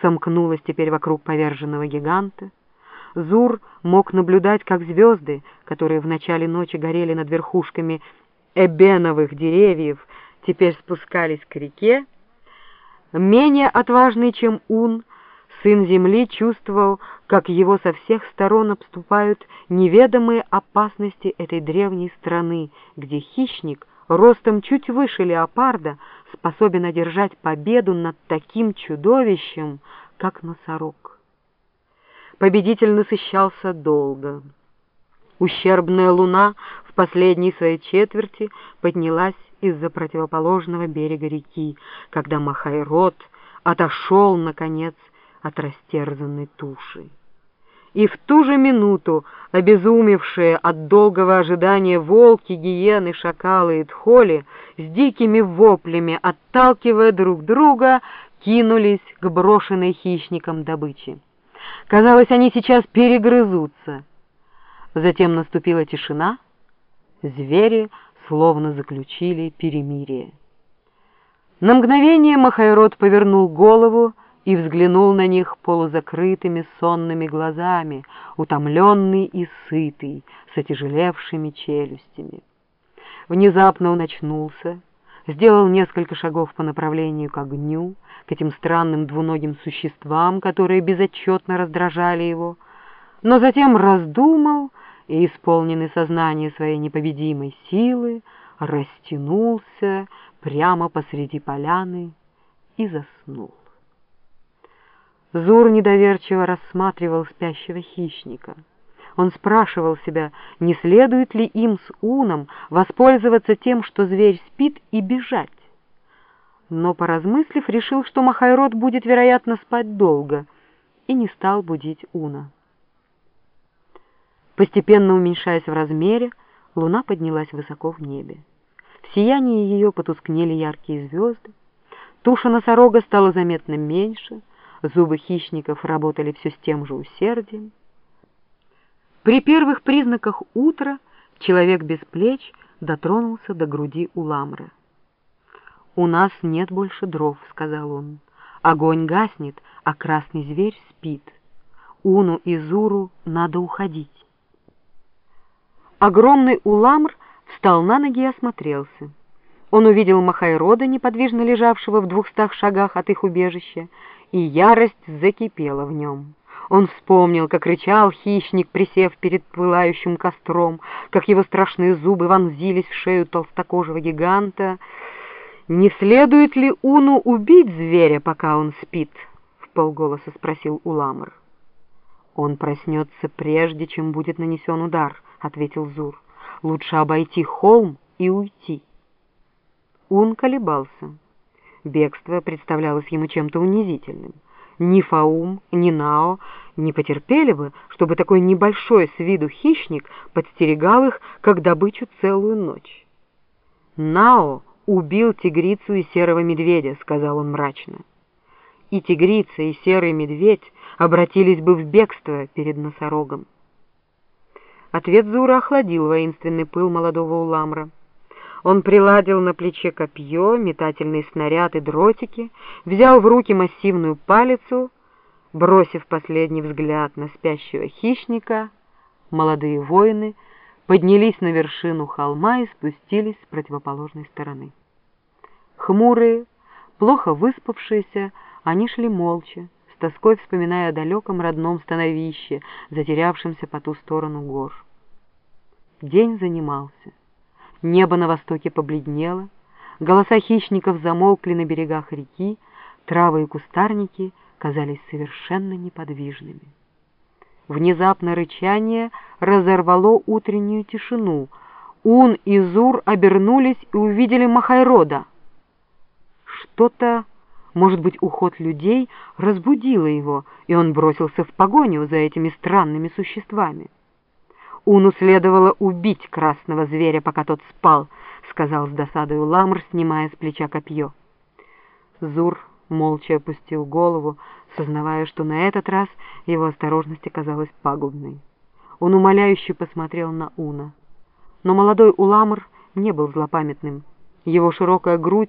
сомкнулась теперь вокруг поверженного гиганта. Зур мог наблюдать, как звезды, которые в начале ночи горели над верхушками эбеновых деревьев, теперь спускались к реке. Менее отважный, чем Ун, сын земли чувствовал, как его со всех сторон обступают неведомые опасности этой древней страны, где хищник, ростом чуть выше леопарда, способен одержать победу над таким чудовищем, как носорог. Победитель насыщался долго. Ущербная луна в последней своей четверти поднялась из-за противоположного берега реки, когда Махайрод отошел, наконец, от растерзанной туши. И в ту же минуту обезумевшие от долгого ожидания волки, гиены, шакалы и тхоли с дикими воплями, отталкивая друг друга, кинулись к брошенной хищникам добыче. Казалось, они сейчас перегрызутся. Затем наступила тишина, звери словно заключили перемирие. На мгновение Махайрод повернул голову и взглянул на них полузакрытыми сонными глазами, утомленный и сытый, с отяжелевшими челюстями. Внезапно он очнулся, сделал несколько шагов по направлению к огню, к этим странным двуногим существам, которые безотчетно раздражали его, но затем раздумал и, исполненный сознания своей непобедимой силы, растянулся прямо посреди поляны и заснул. Зур недоверчиво рассматривал спящего хищника. Он спрашивал себя, не следует ли им с Уном воспользоваться тем, что зверь спит, и бежать. Но, поразмыслив, решил, что Махайрод будет, вероятно, спать долго, и не стал будить Уна. Постепенно уменьшаясь в размере, луна поднялась высоко в небе. В сиянии ее потускнели яркие звезды, туша носорога стала заметно меньше — Зубы хищников работали все с тем же усердием. При первых признаках утра человек без плеч дотронулся до груди Уламра. «У нас нет больше дров», — сказал он. «Огонь гаснет, а красный зверь спит. Уну и Зуру надо уходить». Огромный Уламр встал на ноги и осмотрелся. Он увидел Махайрода, неподвижно лежавшего в двухстах шагах от их убежища, и ярость закипела в нем. Он вспомнил, как рычал хищник, присев перед пылающим костром, как его страшные зубы вонзились в шею толстокожего гиганта. «Не следует ли Уну убить зверя, пока он спит?» — в полголоса спросил Уламр. «Он проснется прежде, чем будет нанесен удар», — ответил Зур. «Лучше обойти холм и уйти». Ун колебался. Бегство представлялось ему чем-то унизительным. Ни Фаум, ни Нао не потерпели бы, чтобы такой небольшой с виду хищник подстерегал их, как добычу целую ночь. «Нао убил тигрицу и серого медведя», — сказал он мрачно. «И тигрица, и серый медведь обратились бы в бегство перед носорогом». Ответ Зура охладил воинственный пыл молодого уламра. Он приладил на плече копье, метательный снаряд и дротики, взял в руки массивную палицу, бросив последний взгляд на спящего хищника, молодые воины поднялись на вершину холма и спустились с противоположной стороны. Хмурые, плохо выспавшиеся, они шли молча, с тоской вспоминая о далеком родном становище, затерявшемся по ту сторону гор. День занимался. Небо на востоке побледнело, голоса хищников замолкли на берегах реки, травы и кустарники казались совершенно неподвижными. Внезапно рычание разорвало утреннюю тишину. Ун и Зур обернулись и увидели Махайрода. Что-то, может быть, уход людей разбудило его, и он бросился в погоню за этими странными существами. Уну следовало убить красного зверя, пока тот спал, — сказал с досадой Ламр, снимая с плеча копье. Зур молча опустил голову, сознавая, что на этот раз его осторожность оказалась пагубной. Он умоляюще посмотрел на Уна. Но молодой Уламр не был злопамятным. Его широкая грудь